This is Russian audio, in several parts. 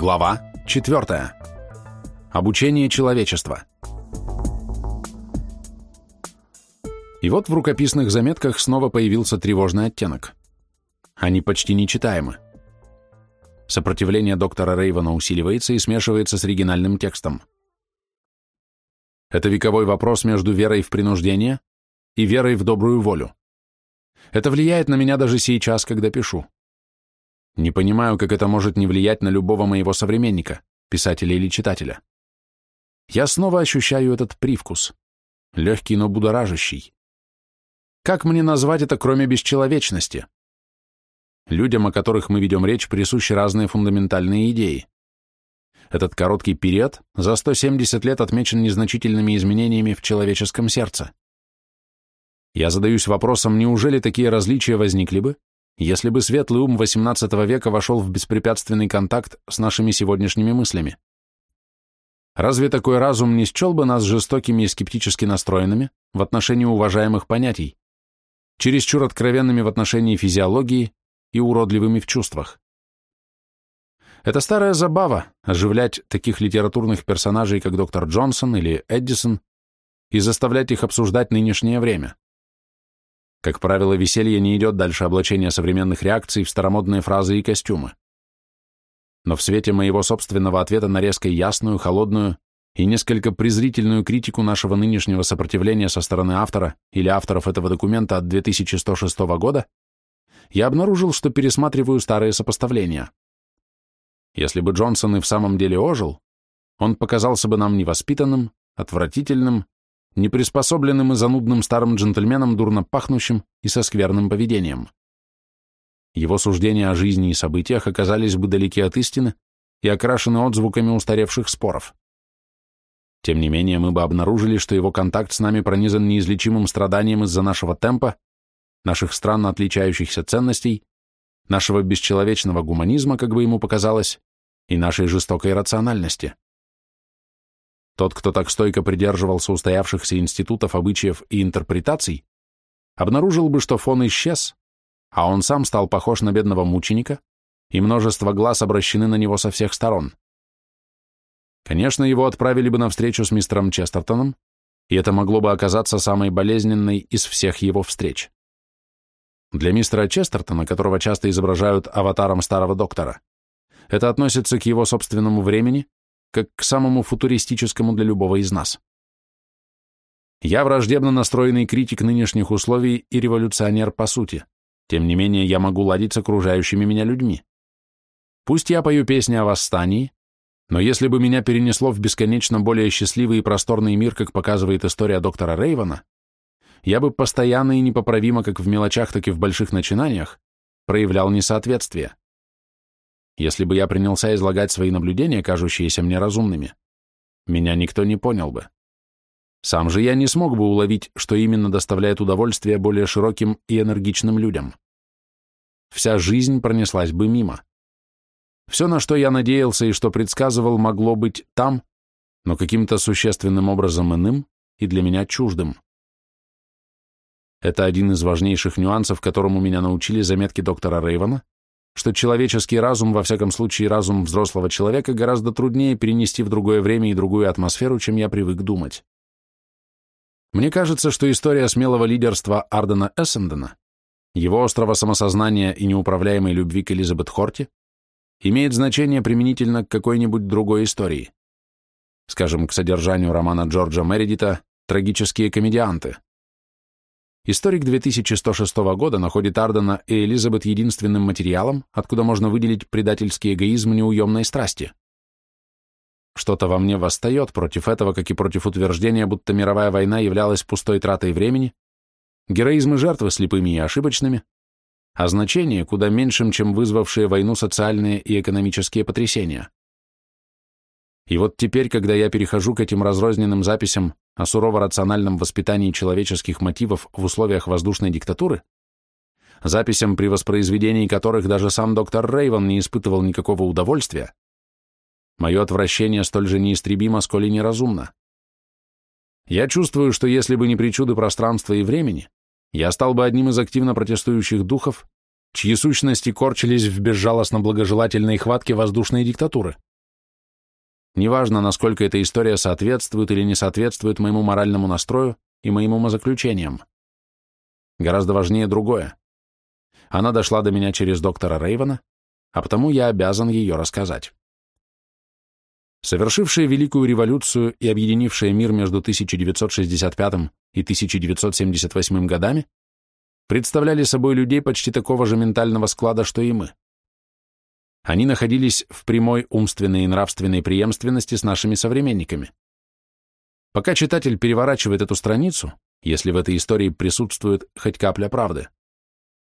Глава 4. Обучение человечества. И вот в рукописных заметках снова появился тревожный оттенок. Они почти нечитаемы. Сопротивление доктора Рейвана усиливается и смешивается с оригинальным текстом. Это вековой вопрос между верой в принуждение и верой в добрую волю. Это влияет на меня даже сейчас, когда пишу. Не понимаю, как это может не влиять на любого моего современника, писателя или читателя. Я снова ощущаю этот привкус. Легкий, но будоражащий. Как мне назвать это, кроме бесчеловечности? Людям, о которых мы ведем речь, присущи разные фундаментальные идеи. Этот короткий период за 170 лет отмечен незначительными изменениями в человеческом сердце. Я задаюсь вопросом, неужели такие различия возникли бы, если бы светлый ум XVIII века вошел в беспрепятственный контакт с нашими сегодняшними мыслями. Разве такой разум не счел бы нас жестокими и скептически настроенными в отношении уважаемых понятий, чересчур откровенными в отношении физиологии и уродливыми в чувствах? Это старая забава – оживлять таких литературных персонажей, как доктор Джонсон или Эдисон, и заставлять их обсуждать нынешнее время. Как правило, веселье не идет дальше облачения современных реакций в старомодные фразы и костюмы. Но в свете моего собственного ответа на резко ясную, холодную и несколько презрительную критику нашего нынешнего сопротивления со стороны автора или авторов этого документа от 2106 года, я обнаружил, что пересматриваю старые сопоставления. Если бы Джонсон и в самом деле ожил, он показался бы нам невоспитанным, отвратительным неприспособленным и занудным старым джентльменом, дурно пахнущим и со скверным поведением. Его суждения о жизни и событиях оказались бы далеки от истины и окрашены отзвуками устаревших споров. Тем не менее, мы бы обнаружили, что его контакт с нами пронизан неизлечимым страданием из-за нашего темпа, наших странно отличающихся ценностей, нашего бесчеловечного гуманизма, как бы ему показалось, и нашей жестокой рациональности. Тот, кто так стойко придерживался устоявшихся институтов, обычаев и интерпретаций, обнаружил бы, что фон исчез, а он сам стал похож на бедного мученика, и множество глаз обращены на него со всех сторон. Конечно, его отправили бы на встречу с мистером Честертоном, и это могло бы оказаться самой болезненной из всех его встреч. Для мистера Честертона, которого часто изображают аватаром старого доктора, это относится к его собственному времени, как к самому футуристическому для любого из нас. Я враждебно настроенный критик нынешних условий и революционер по сути. Тем не менее, я могу ладить с окружающими меня людьми. Пусть я пою песни о восстании, но если бы меня перенесло в бесконечно более счастливый и просторный мир, как показывает история доктора Рейвана, я бы постоянно и непоправимо, как в мелочах, так и в больших начинаниях, проявлял несоответствие. Если бы я принялся излагать свои наблюдения, кажущиеся мне разумными, меня никто не понял бы. Сам же я не смог бы уловить, что именно доставляет удовольствие более широким и энергичным людям. Вся жизнь пронеслась бы мимо. Все, на что я надеялся и что предсказывал, могло быть там, но каким-то существенным образом иным и для меня чуждым. Это один из важнейших нюансов, которому меня научили заметки доктора Рейвана, что человеческий разум, во всяком случае разум взрослого человека, гораздо труднее перенести в другое время и другую атмосферу, чем я привык думать. Мне кажется, что история смелого лидерства Ардена Эссендена, его острого самосознания и неуправляемой любви к Элизабет Хорти, имеет значение применительно к какой-нибудь другой истории. Скажем, к содержанию романа Джорджа Мередита «Трагические комедианты», Историк 2106 года находит Ардена и Элизабет единственным материалом, откуда можно выделить предательский эгоизм неуемной страсти. Что-то во мне восстает против этого, как и против утверждения, будто мировая война являлась пустой тратой времени, героизм и жертвы слепыми и ошибочными, а значение куда меньшим, чем вызвавшие войну социальные и экономические потрясения. И вот теперь, когда я перехожу к этим разрозненным записям о сурово-рациональном воспитании человеческих мотивов в условиях воздушной диктатуры, записям, при воспроизведении которых даже сам доктор Рейвен не испытывал никакого удовольствия, мое отвращение столь же неистребимо, сколь и неразумно. Я чувствую, что если бы не причуды пространства и времени, я стал бы одним из активно протестующих духов, чьи сущности корчились в безжалостно благожелательной хватке воздушной диктатуры – Неважно, насколько эта история соответствует или не соответствует моему моральному настрою и моим умозаключениям. Гораздо важнее другое. Она дошла до меня через доктора Рейвена, а потому я обязан ее рассказать. Совершившая Великую революцию и объединившая мир между 1965 и 1978 годами, представляли собой людей почти такого же ментального склада, что и мы. Они находились в прямой умственной и нравственной преемственности с нашими современниками. Пока читатель переворачивает эту страницу, если в этой истории присутствует хоть капля правды,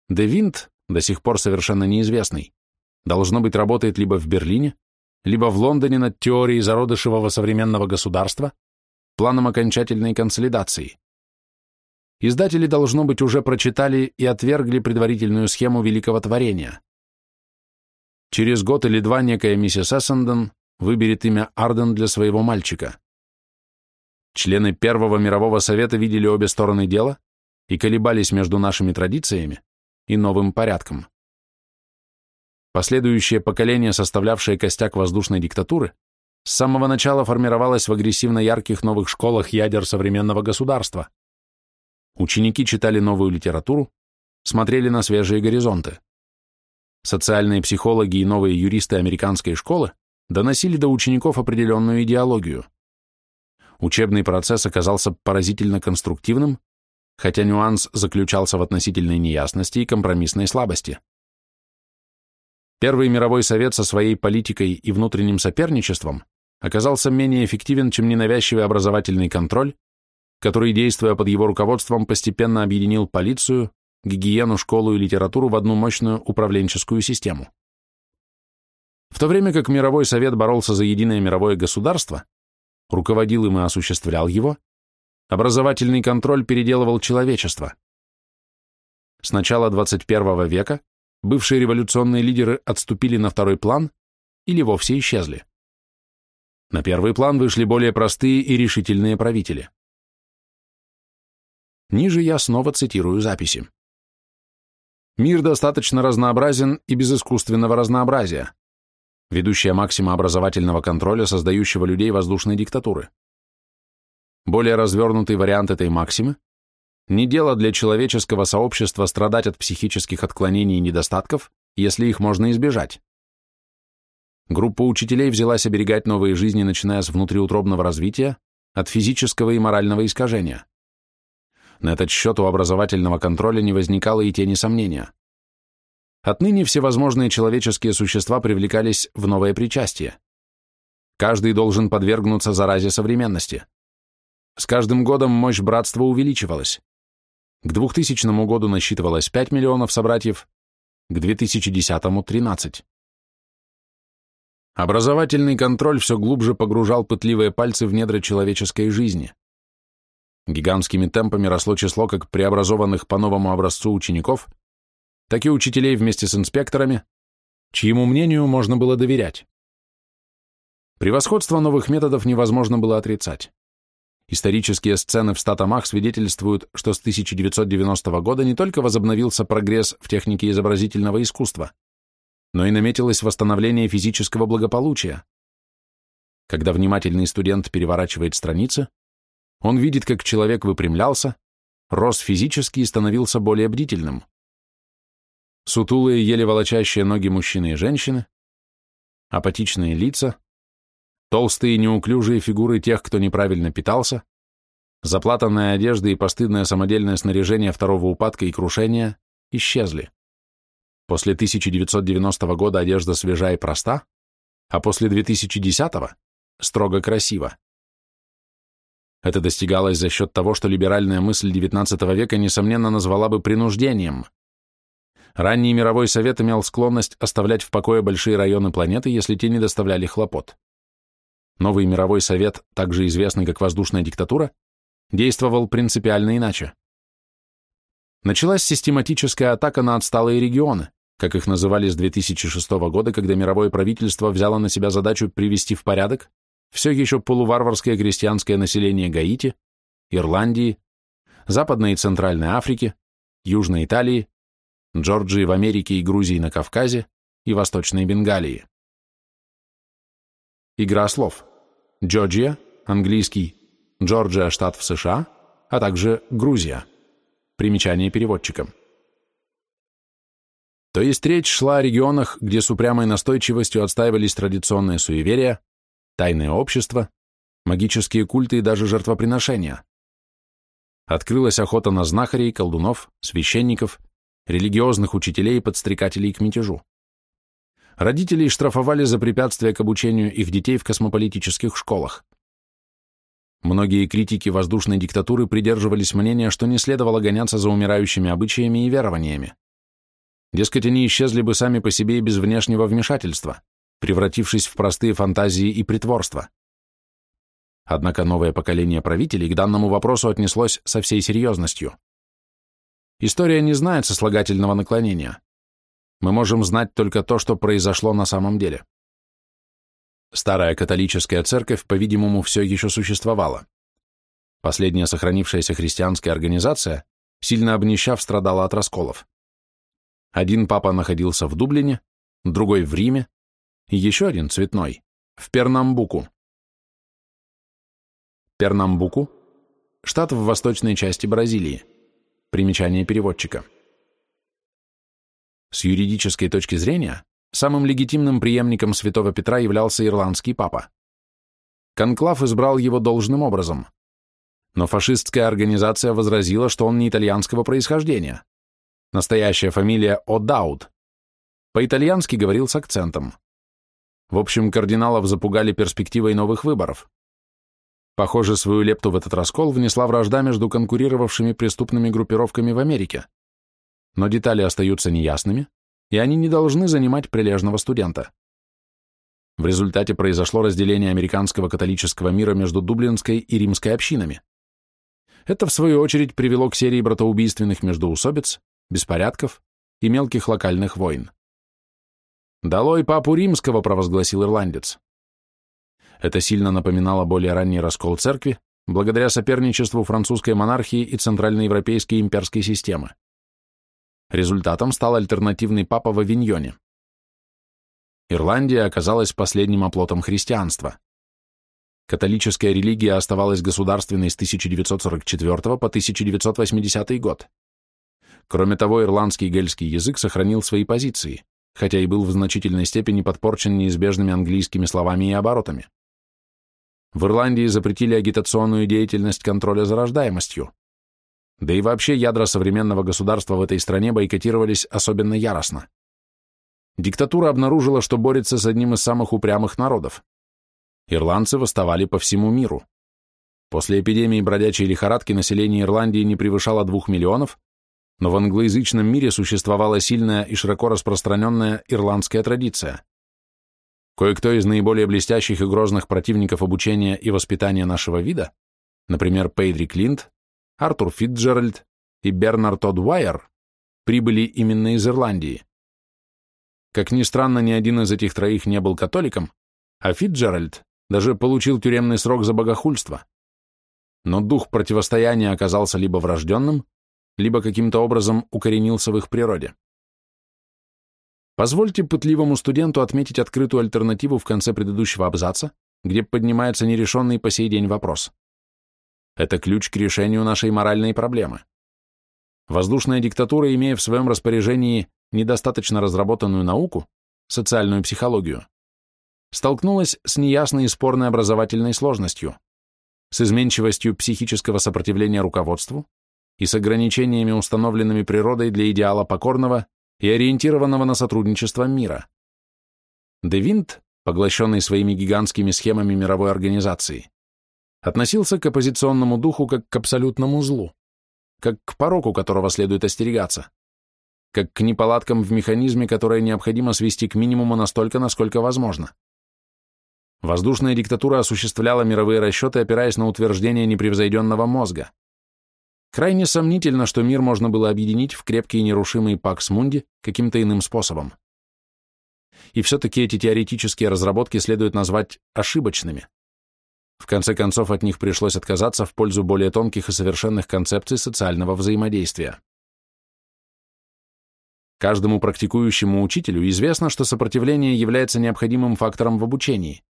Де Винт, до сих пор совершенно неизвестный, должно быть работает либо в Берлине, либо в Лондоне над теорией зародышевого современного государства, планом окончательной консолидации. Издатели, должно быть, уже прочитали и отвергли предварительную схему великого творения. Через год или два некая миссис Эссенден выберет имя Арден для своего мальчика. Члены Первого мирового совета видели обе стороны дела и колебались между нашими традициями и новым порядком. Последующее поколение, составлявшее костяк воздушной диктатуры, с самого начала формировалось в агрессивно ярких новых школах ядер современного государства. Ученики читали новую литературу, смотрели на свежие горизонты. Социальные психологи и новые юристы американской школы доносили до учеников определенную идеологию. Учебный процесс оказался поразительно конструктивным, хотя нюанс заключался в относительной неясности и компромиссной слабости. Первый мировой совет со своей политикой и внутренним соперничеством оказался менее эффективен, чем ненавязчивый образовательный контроль, который, действуя под его руководством, постепенно объединил полицию, гигиену, школу и литературу в одну мощную управленческую систему. В то время как мировой совет боролся за единое мировое государство, руководил им и осуществлял его, образовательный контроль переделывал человечество. С начала 21 века бывшие революционные лидеры отступили на второй план или вовсе исчезли. На первый план вышли более простые и решительные правители. Ниже я снова цитирую записи. Мир достаточно разнообразен и без искусственного разнообразия. Ведущая максима образовательного контроля, создающего людей воздушной диктатуры. Более развернутый вариант этой максимы не дело для человеческого сообщества страдать от психических отклонений и недостатков, если их можно избежать. Группа учителей взялась оберегать новые жизни, начиная с внутриутробного развития, от физического и морального искажения. На этот счет у образовательного контроля не возникало и тени сомнения. Отныне всевозможные человеческие существа привлекались в новое причастие. Каждый должен подвергнуться заразе современности. С каждым годом мощь братства увеличивалась. К 2000 году насчитывалось 5 миллионов собратьев, к 2010 – 13. Образовательный контроль все глубже погружал пытливые пальцы в недра человеческой жизни. Гигантскими темпами росло число как преобразованных по новому образцу учеников, так и учителей вместе с инспекторами, чьему мнению можно было доверять. Превосходство новых методов невозможно было отрицать. Исторические сцены в статомах свидетельствуют, что с 1990 года не только возобновился прогресс в технике изобразительного искусства, но и наметилось восстановление физического благополучия. Когда внимательный студент переворачивает страницы, он видит, как человек выпрямлялся, рос физически и становился более бдительным. Сутулые, еле волочащие ноги мужчины и женщины, апатичные лица, толстые неуклюжие фигуры тех, кто неправильно питался, заплатанная одежда и постыдное самодельное снаряжение второго упадка и крушения исчезли. После 1990 года одежда свежа и проста, а после 2010 строго красиво. Это достигалось за счет того, что либеральная мысль XIX века, несомненно, назвала бы принуждением. Ранний мировой совет имел склонность оставлять в покое большие районы планеты, если те не доставляли хлопот. Новый мировой совет, также известный как воздушная диктатура, действовал принципиально иначе. Началась систематическая атака на отсталые регионы, как их называли с 2006 года, когда мировое правительство взяло на себя задачу привести в порядок все еще полуварварское крестьянское население Гаити, Ирландии, Западной и Центральной Африки, Южной Италии, Джорджии в Америке и Грузии на Кавказе и Восточной Бенгалии. Игра слов. Джорджия, английский, Джорджия, штат в США, а также Грузия. Примечание переводчикам. То есть речь шла о регионах, где с упрямой настойчивостью отстаивались традиционные суеверия, тайные общества, магические культы и даже жертвоприношения. Открылась охота на знахарей, колдунов, священников, религиозных учителей и подстрекателей к мятежу. Родителей штрафовали за препятствия к обучению их детей в космополитических школах. Многие критики воздушной диктатуры придерживались мнения, что не следовало гоняться за умирающими обычаями и верованиями. Дескать, они исчезли бы сами по себе и без внешнего вмешательства, превратившись в простые фантазии и притворство. Однако новое поколение правителей к данному вопросу отнеслось со всей серьезностью. История не знает сослагательного наклонения. Мы можем знать только то, что произошло на самом деле. Старая католическая церковь, по-видимому, все еще существовала. Последняя сохранившаяся христианская организация, сильно обнищав, страдала от расколов. Один папа находился в Дублине, другой в Риме, еще один, цветной, в Пернамбуку. Пернамбуку – штат в восточной части Бразилии. Примечание переводчика. С юридической точки зрения, самым легитимным преемником святого Петра являлся ирландский папа. Конклав избрал его должным образом. Но фашистская организация возразила, что он не итальянского происхождения. Настоящая фамилия О'Дауд. По-итальянски говорил с акцентом. В общем, кардиналов запугали перспективой новых выборов. Похоже, свою лепту в этот раскол внесла вражда между конкурировавшими преступными группировками в Америке. Но детали остаются неясными, и они не должны занимать прилежного студента. В результате произошло разделение американского католического мира между дублинской и римской общинами. Это, в свою очередь, привело к серии братоубийственных междоусобиц, беспорядков и мелких локальных войн. «Долой папу римского», — провозгласил ирландец. Это сильно напоминало более ранний раскол церкви, благодаря соперничеству французской монархии и центральноевропейской имперской системы. Результатом стал альтернативный папа в Авиньоне. Ирландия оказалась последним оплотом христианства. Католическая религия оставалась государственной с 1944 по 1980 год. Кроме того, ирландский и гельский язык сохранил свои позиции, хотя и был в значительной степени подпорчен неизбежными английскими словами и оборотами. В Ирландии запретили агитационную деятельность контроля за рождаемостью. Да и вообще ядра современного государства в этой стране бойкотировались особенно яростно. Диктатура обнаружила, что борется с одним из самых упрямых народов. Ирландцы восставали по всему миру. После эпидемии бродячей лихорадки население Ирландии не превышало двух миллионов, но в англоязычном мире существовала сильная и широко распространенная ирландская традиция. Кое-кто из наиболее блестящих и грозных противников обучения и воспитания нашего вида, например, Пейдри Клинт, Артур Фитджеральд и Бернард Одвайер, прибыли именно из Ирландии. Как ни странно, ни один из этих троих не был католиком, а Фитджеральд даже получил тюремный срок за богохульство. Но дух противостояния оказался либо врожденным, либо каким-то образом укоренился в их природе. Позвольте пытливому студенту отметить открытую альтернативу в конце предыдущего абзаца, где поднимается нерешенный по сей день вопрос. Это ключ к решению нашей моральной проблемы. Воздушная диктатура, имея в своем распоряжении недостаточно разработанную науку, социальную психологию, столкнулась с неясной и спорной образовательной сложностью, с изменчивостью психического сопротивления руководству, и с ограничениями, установленными природой для идеала покорного и ориентированного на сотрудничество мира. Девинт, поглощенный своими гигантскими схемами мировой организации, относился к оппозиционному духу как к абсолютному злу, как к пороку, которого следует остерегаться, как к неполадкам в механизме, которое необходимо свести к минимуму настолько, насколько возможно. Воздушная диктатура осуществляла мировые расчеты, опираясь на утверждение непревзойденного мозга. Крайне сомнительно, что мир можно было объединить в крепкий и нерушимый пакс мунди каким-то иным способом. И все-таки эти теоретические разработки следует назвать ошибочными. В конце концов, от них пришлось отказаться в пользу более тонких и совершенных концепций социального взаимодействия. Каждому практикующему учителю известно, что сопротивление является необходимым фактором в обучении.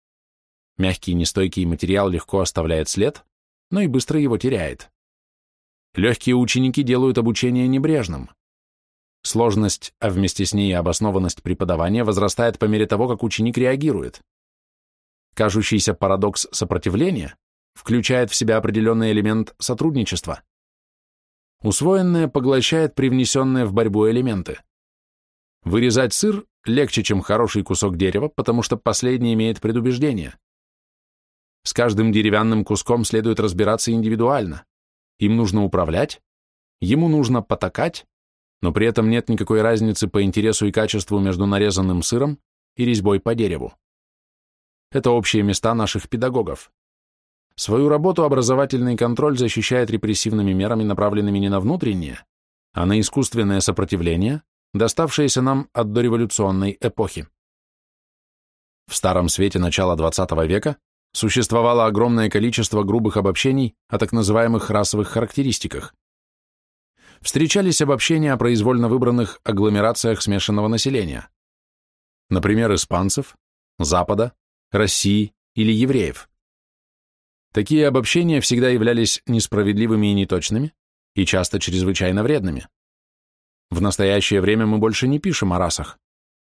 Мягкий нестойкий материал легко оставляет след, но и быстро его теряет. Легкие ученики делают обучение небрежным. Сложность, а вместе с ней и обоснованность преподавания возрастает по мере того, как ученик реагирует. Кажущийся парадокс сопротивления включает в себя определенный элемент сотрудничества. Усвоенное поглощает привнесенные в борьбу элементы. Вырезать сыр легче, чем хороший кусок дерева, потому что последний имеет предубеждение. С каждым деревянным куском следует разбираться индивидуально. Им нужно управлять, ему нужно потакать, но при этом нет никакой разницы по интересу и качеству между нарезанным сыром и резьбой по дереву. Это общие места наших педагогов. Свою работу образовательный контроль защищает репрессивными мерами, направленными не на внутреннее, а на искусственное сопротивление, доставшееся нам от дореволюционной эпохи. В Старом Свете начала XX века существовало огромное количество грубых обобщений о так называемых расовых характеристиках. Встречались обобщения о произвольно выбранных агломерациях смешанного населения, например, испанцев, Запада, России или евреев. Такие обобщения всегда являлись несправедливыми и неточными, и часто чрезвычайно вредными. В настоящее время мы больше не пишем о расах,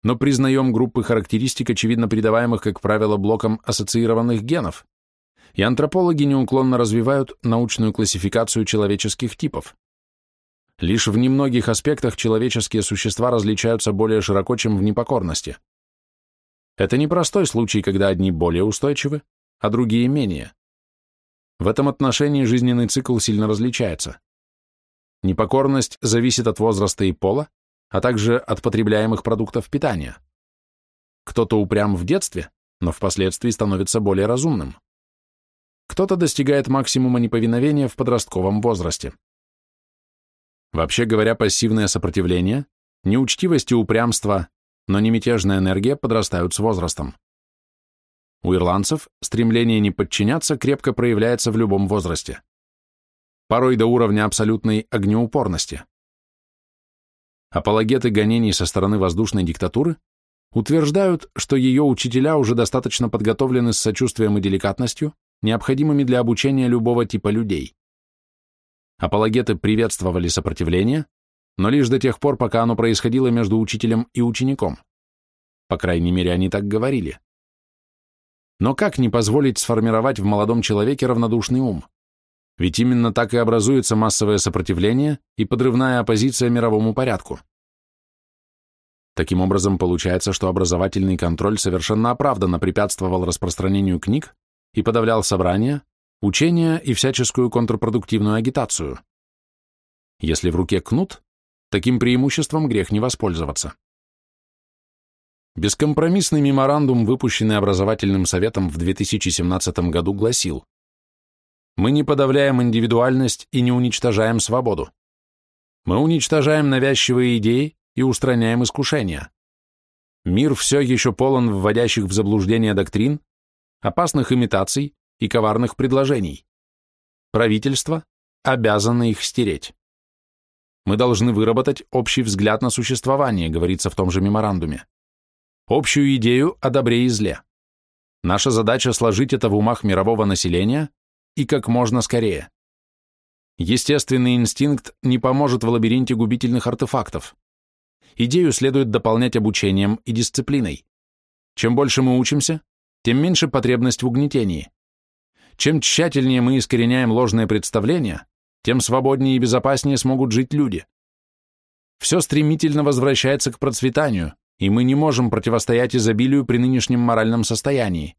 но признаем группы характеристик, очевидно придаваемых, как правило, блоком ассоциированных генов, и антропологи неуклонно развивают научную классификацию человеческих типов. Лишь в немногих аспектах человеческие существа различаются более широко, чем в непокорности. Это непростой случай, когда одни более устойчивы, а другие менее. В этом отношении жизненный цикл сильно различается. Непокорность зависит от возраста и пола, а также от потребляемых продуктов питания. Кто-то упрям в детстве, но впоследствии становится более разумным. Кто-то достигает максимума неповиновения в подростковом возрасте. Вообще говоря, пассивное сопротивление, неучтивость и упрямство, но не мятежная энергия подрастают с возрастом. У ирландцев стремление не подчиняться крепко проявляется в любом возрасте. Порой до уровня абсолютной огнеупорности. Апологеты гонений со стороны воздушной диктатуры утверждают, что ее учителя уже достаточно подготовлены с сочувствием и деликатностью, необходимыми для обучения любого типа людей. Апологеты приветствовали сопротивление, но лишь до тех пор, пока оно происходило между учителем и учеником. По крайней мере, они так говорили. Но как не позволить сформировать в молодом человеке равнодушный ум? Ведь именно так и образуется массовое сопротивление и подрывная оппозиция мировому порядку. Таким образом, получается, что образовательный контроль совершенно оправданно препятствовал распространению книг и подавлял собрания, учения и всяческую контрпродуктивную агитацию. Если в руке кнут, таким преимуществом грех не воспользоваться. Бескомпромиссный меморандум, выпущенный образовательным советом в 2017 году, гласил «Мы не подавляем индивидуальность и не уничтожаем свободу. Мы уничтожаем навязчивые идеи и устраняем искушения. Мир все еще полон вводящих в заблуждение доктрин, опасных имитаций и коварных предложений. Правительство обязано их стереть. Мы должны выработать общий взгляд на существование, говорится в том же меморандуме общую идею о добре и зле. Наша задача сложить это в умах мирового населения и как можно скорее. Естественный инстинкт не поможет в лабиринте губительных артефактов. Идею следует дополнять обучением и дисциплиной. Чем больше мы учимся, тем меньше потребность в угнетении. Чем тщательнее мы искореняем ложные представления, тем свободнее и безопаснее смогут жить люди. Все стремительно возвращается к процветанию, и мы не можем противостоять изобилию при нынешнем моральном состоянии.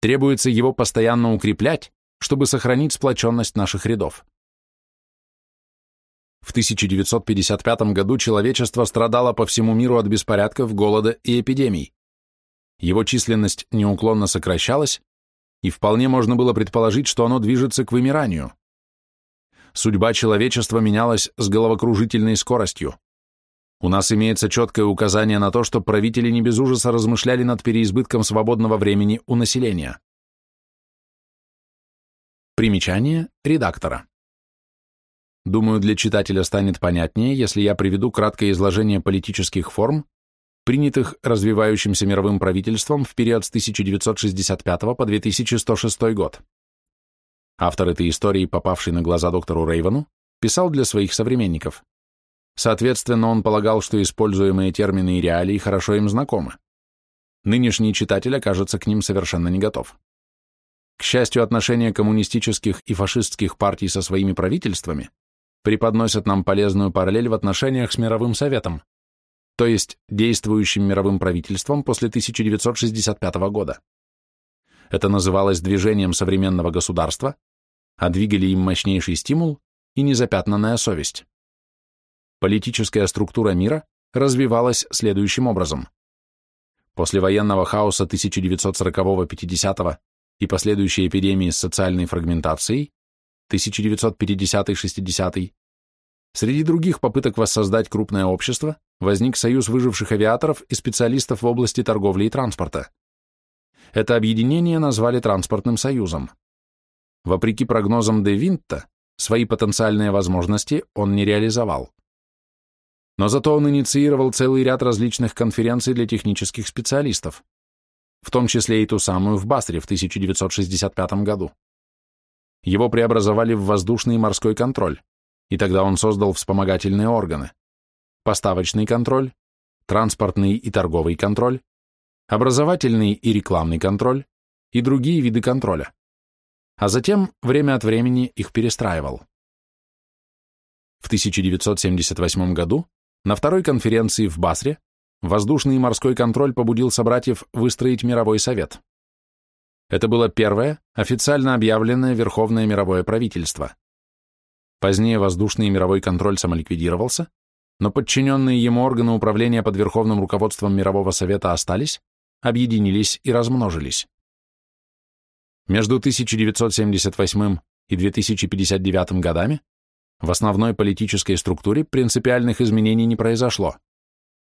Требуется его постоянно укреплять, чтобы сохранить сплоченность наших рядов. В 1955 году человечество страдало по всему миру от беспорядков, голода и эпидемий. Его численность неуклонно сокращалась, и вполне можно было предположить, что оно движется к вымиранию. Судьба человечества менялась с головокружительной скоростью. У нас имеется четкое указание на то, что правители не без ужаса размышляли над переизбытком свободного времени у населения. Примечание редактора. Думаю, для читателя станет понятнее, если я приведу краткое изложение политических форм, принятых развивающимся мировым правительством в период с 1965 по 2106 год. Автор этой истории, попавший на глаза доктору Рейвену, писал для своих современников. Соответственно, он полагал, что используемые термины и реалии хорошо им знакомы. Нынешний читатель окажется к ним совершенно не готов. К счастью, отношения коммунистических и фашистских партий со своими правительствами преподносят нам полезную параллель в отношениях с Мировым Советом, то есть действующим мировым правительством после 1965 года. Это называлось движением современного государства, а двигали им мощнейший стимул и незапятнанная совесть. Политическая структура мира развивалась следующим образом. После военного хаоса 1940-50 и последующей эпидемии с социальной фрагментацией 1950-60, среди других попыток воссоздать крупное общество возник союз выживших авиаторов и специалистов в области торговли и транспорта. Это объединение назвали Транспортным союзом. Вопреки прогнозам Де Винта, свои потенциальные возможности он не реализовал. Но зато он инициировал целый ряд различных конференций для технических специалистов, в том числе и ту самую в Басре в 1965 году. Его преобразовали в воздушный и морской контроль, и тогда он создал вспомогательные органы. Поставочный контроль, транспортный и торговый контроль, образовательный и рекламный контроль и другие виды контроля. А затем время от времени их перестраивал. В 1978 году на второй конференции в Басре воздушный и морской контроль побудил собратьев выстроить мировой совет. Это было первое, официально объявленное Верховное мировое правительство. Позднее воздушный и мировой контроль самоликвидировался, но подчиненные ему органы управления под верховным руководством Мирового Совета остались, объединились и размножились. Между 1978 и 2059 годами в основной политической структуре принципиальных изменений не произошло.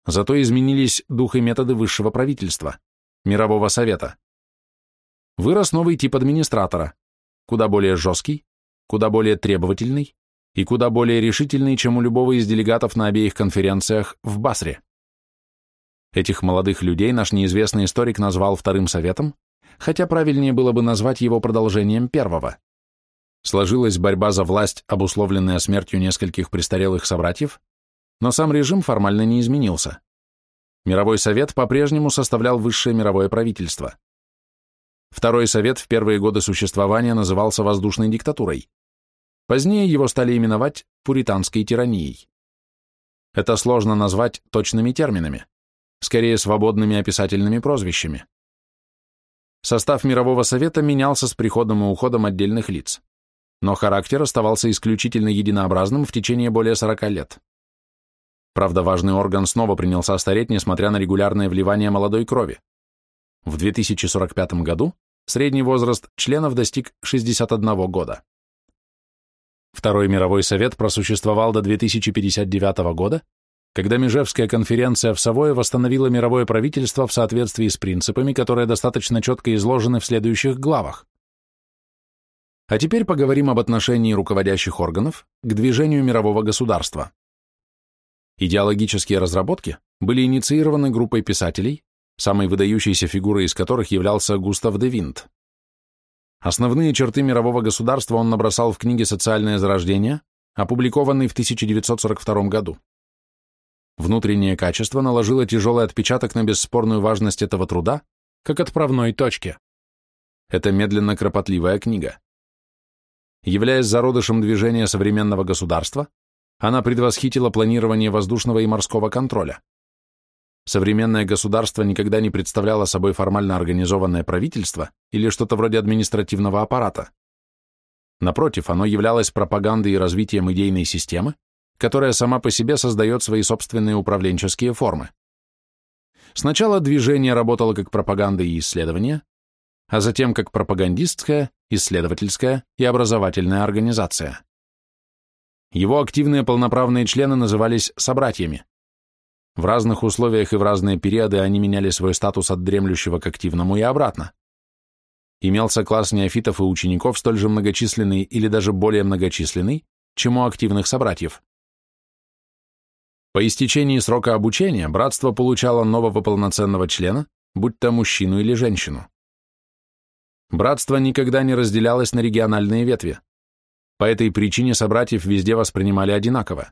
Зато изменились дух и методы высшего правительства, Мирового Совета, вырос новый тип администратора, куда более жесткий, куда более требовательный и куда более решительный, чем у любого из делегатов на обеих конференциях в Басре. Этих молодых людей наш неизвестный историк назвал Вторым Советом, хотя правильнее было бы назвать его продолжением первого. Сложилась борьба за власть, обусловленная смертью нескольких престарелых собратьев, но сам режим формально не изменился. Мировой Совет по-прежнему составлял высшее мировое правительство. Второй совет в первые годы существования назывался воздушной диктатурой. Позднее его стали именовать пуританской тиранией. Это сложно назвать точными терминами, скорее свободными описательными прозвищами. Состав Мирового Совета менялся с приходом и уходом отдельных лиц, но характер оставался исключительно единообразным в течение более 40 лет. Правда, важный орган снова принялся стареть, несмотря на регулярное вливание молодой крови. В 2045 году средний возраст членов достиг 61 года. Второй мировой совет просуществовал до 2059 года, когда Межевская конференция в Савое восстановила мировое правительство в соответствии с принципами, которые достаточно четко изложены в следующих главах. А теперь поговорим об отношении руководящих органов к движению мирового государства. Идеологические разработки были инициированы группой писателей, самой выдающейся фигурой из которых являлся Густав де Винт. Основные черты мирового государства он набросал в книге «Социальное зарождение», опубликованной в 1942 году. Внутреннее качество наложило тяжелый отпечаток на бесспорную важность этого труда, как отправной точки. Это медленно-кропотливая книга. Являясь зародышем движения современного государства, она предвосхитила планирование воздушного и морского контроля. Современное государство никогда не представляло собой формально организованное правительство или что-то вроде административного аппарата. Напротив, оно являлось пропагандой и развитием идейной системы, которая сама по себе создает свои собственные управленческие формы. Сначала движение работало как пропаганда и исследование, а затем как пропагандистская, исследовательская и образовательная организация. Его активные полноправные члены назывались собратьями. В разных условиях и в разные периоды они меняли свой статус от дремлющего к активному и обратно. Имелся класс неофитов и учеников, столь же многочисленный или даже более многочисленный, чем у активных собратьев. По истечении срока обучения братство получало нового полноценного члена, будь то мужчину или женщину. Братство никогда не разделялось на региональные ветви. По этой причине собратьев везде воспринимали одинаково.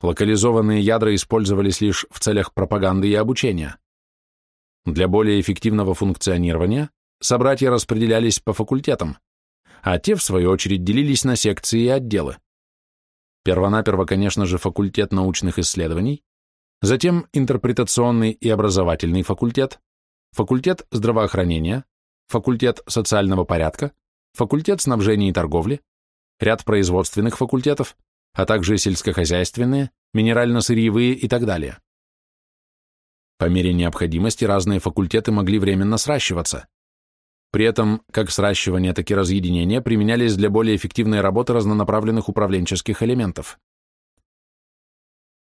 Локализованные ядра использовались лишь в целях пропаганды и обучения. Для более эффективного функционирования собратья распределялись по факультетам, а те, в свою очередь, делились на секции и отделы. Первонаперво, конечно же, факультет научных исследований, затем интерпретационный и образовательный факультет, факультет здравоохранения, факультет социального порядка, факультет снабжения и торговли, ряд производственных факультетов, а также сельскохозяйственные, минерально-сырьевые и так далее. По мере необходимости разные факультеты могли временно сращиваться. При этом как сращивание, так и разъединение применялись для более эффективной работы разнонаправленных управленческих элементов.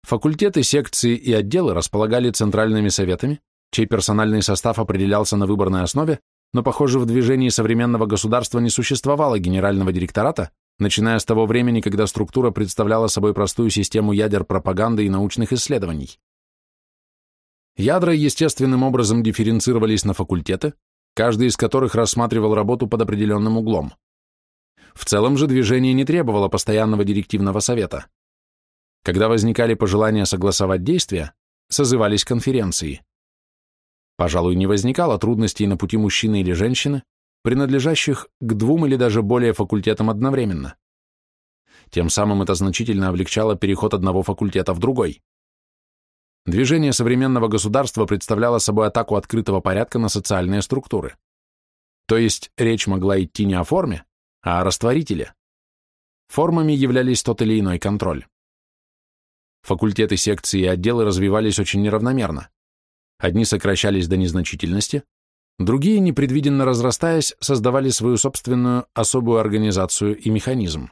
Факультеты, секции и отделы располагали центральными советами, чей персональный состав определялся на выборной основе, но, похоже, в движении современного государства не существовало генерального директората, начиная с того времени, когда структура представляла собой простую систему ядер пропаганды и научных исследований. Ядра естественным образом дифференцировались на факультеты, каждый из которых рассматривал работу под определенным углом. В целом же движение не требовало постоянного директивного совета. Когда возникали пожелания согласовать действия, созывались конференции. Пожалуй, не возникало трудностей на пути мужчины или женщины, принадлежащих к двум или даже более факультетам одновременно. Тем самым это значительно облегчало переход одного факультета в другой. Движение современного государства представляло собой атаку открытого порядка на социальные структуры. То есть речь могла идти не о форме, а о растворителе. Формами являлись тот или иной контроль. Факультеты, секции и отделы развивались очень неравномерно. Одни сокращались до незначительности, другие, непредвиденно разрастаясь, создавали свою собственную особую организацию и механизм.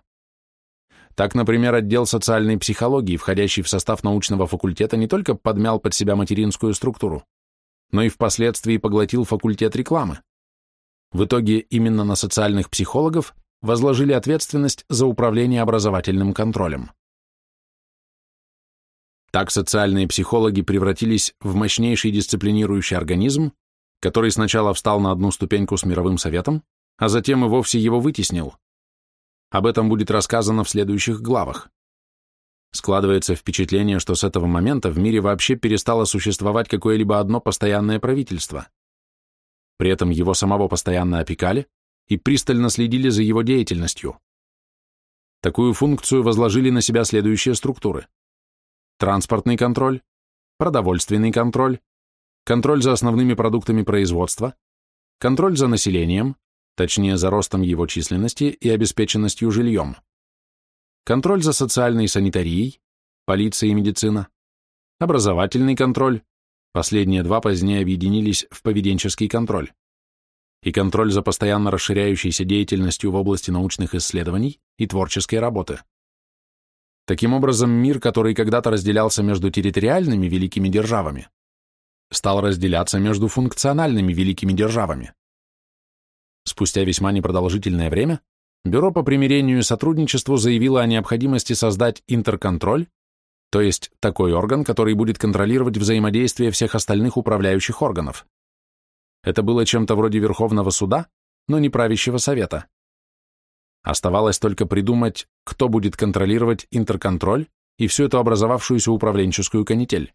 Так, например, отдел социальной психологии, входящий в состав научного факультета, не только подмял под себя материнскую структуру, но и впоследствии поглотил факультет рекламы. В итоге именно на социальных психологов возложили ответственность за управление образовательным контролем. Так социальные психологи превратились в мощнейший дисциплинирующий организм, который сначала встал на одну ступеньку с мировым советом, а затем и вовсе его вытеснил, об этом будет рассказано в следующих главах. Складывается впечатление, что с этого момента в мире вообще перестало существовать какое-либо одно постоянное правительство. При этом его самого постоянно опекали и пристально следили за его деятельностью. Такую функцию возложили на себя следующие структуры. Транспортный контроль, продовольственный контроль, контроль за основными продуктами производства, контроль за населением, точнее за ростом его численности и обеспеченностью жильем, контроль за социальной санитарией, полиция и медицина, образовательный контроль, последние два позднее объединились в поведенческий контроль, и контроль за постоянно расширяющейся деятельностью в области научных исследований и творческой работы. Таким образом, мир, который когда-то разделялся между территориальными великими державами, стал разделяться между функциональными великими державами. Спустя весьма непродолжительное время Бюро по примирению и сотрудничеству заявило о необходимости создать интерконтроль, то есть такой орган, который будет контролировать взаимодействие всех остальных управляющих органов. Это было чем-то вроде Верховного суда, но не правящего совета. Оставалось только придумать, кто будет контролировать интерконтроль и всю эту образовавшуюся управленческую канитель.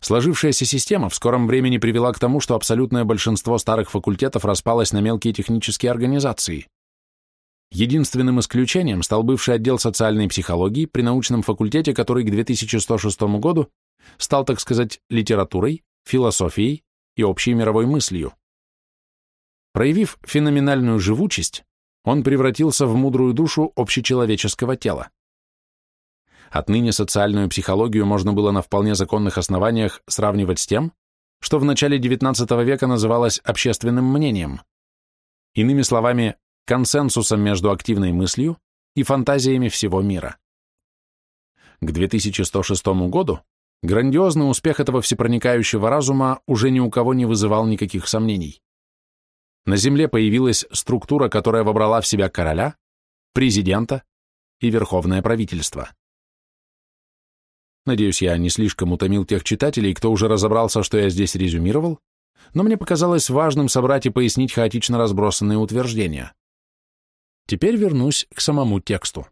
Сложившаяся система в скором времени привела к тому, что абсолютное большинство старых факультетов распалось на мелкие технические организации. Единственным исключением стал бывший отдел социальной психологии при научном факультете, который к 2106 году стал, так сказать, литературой, философией и общей мировой мыслью. Проявив феноменальную живучесть, он превратился в мудрую душу общечеловеческого тела. Отныне социальную психологию можно было на вполне законных основаниях сравнивать с тем, что в начале XIX века называлось общественным мнением. Иными словами, консенсусом между активной мыслью и фантазиями всего мира. К 2106 году грандиозный успех этого всепроникающего разума уже ни у кого не вызывал никаких сомнений. На Земле появилась структура, которая вобрала в себя короля, президента и верховное правительство. Надеюсь, я не слишком утомил тех читателей, кто уже разобрался, что я здесь резюмировал, но мне показалось важным собрать и пояснить хаотично разбросанные утверждения. Теперь вернусь к самому тексту.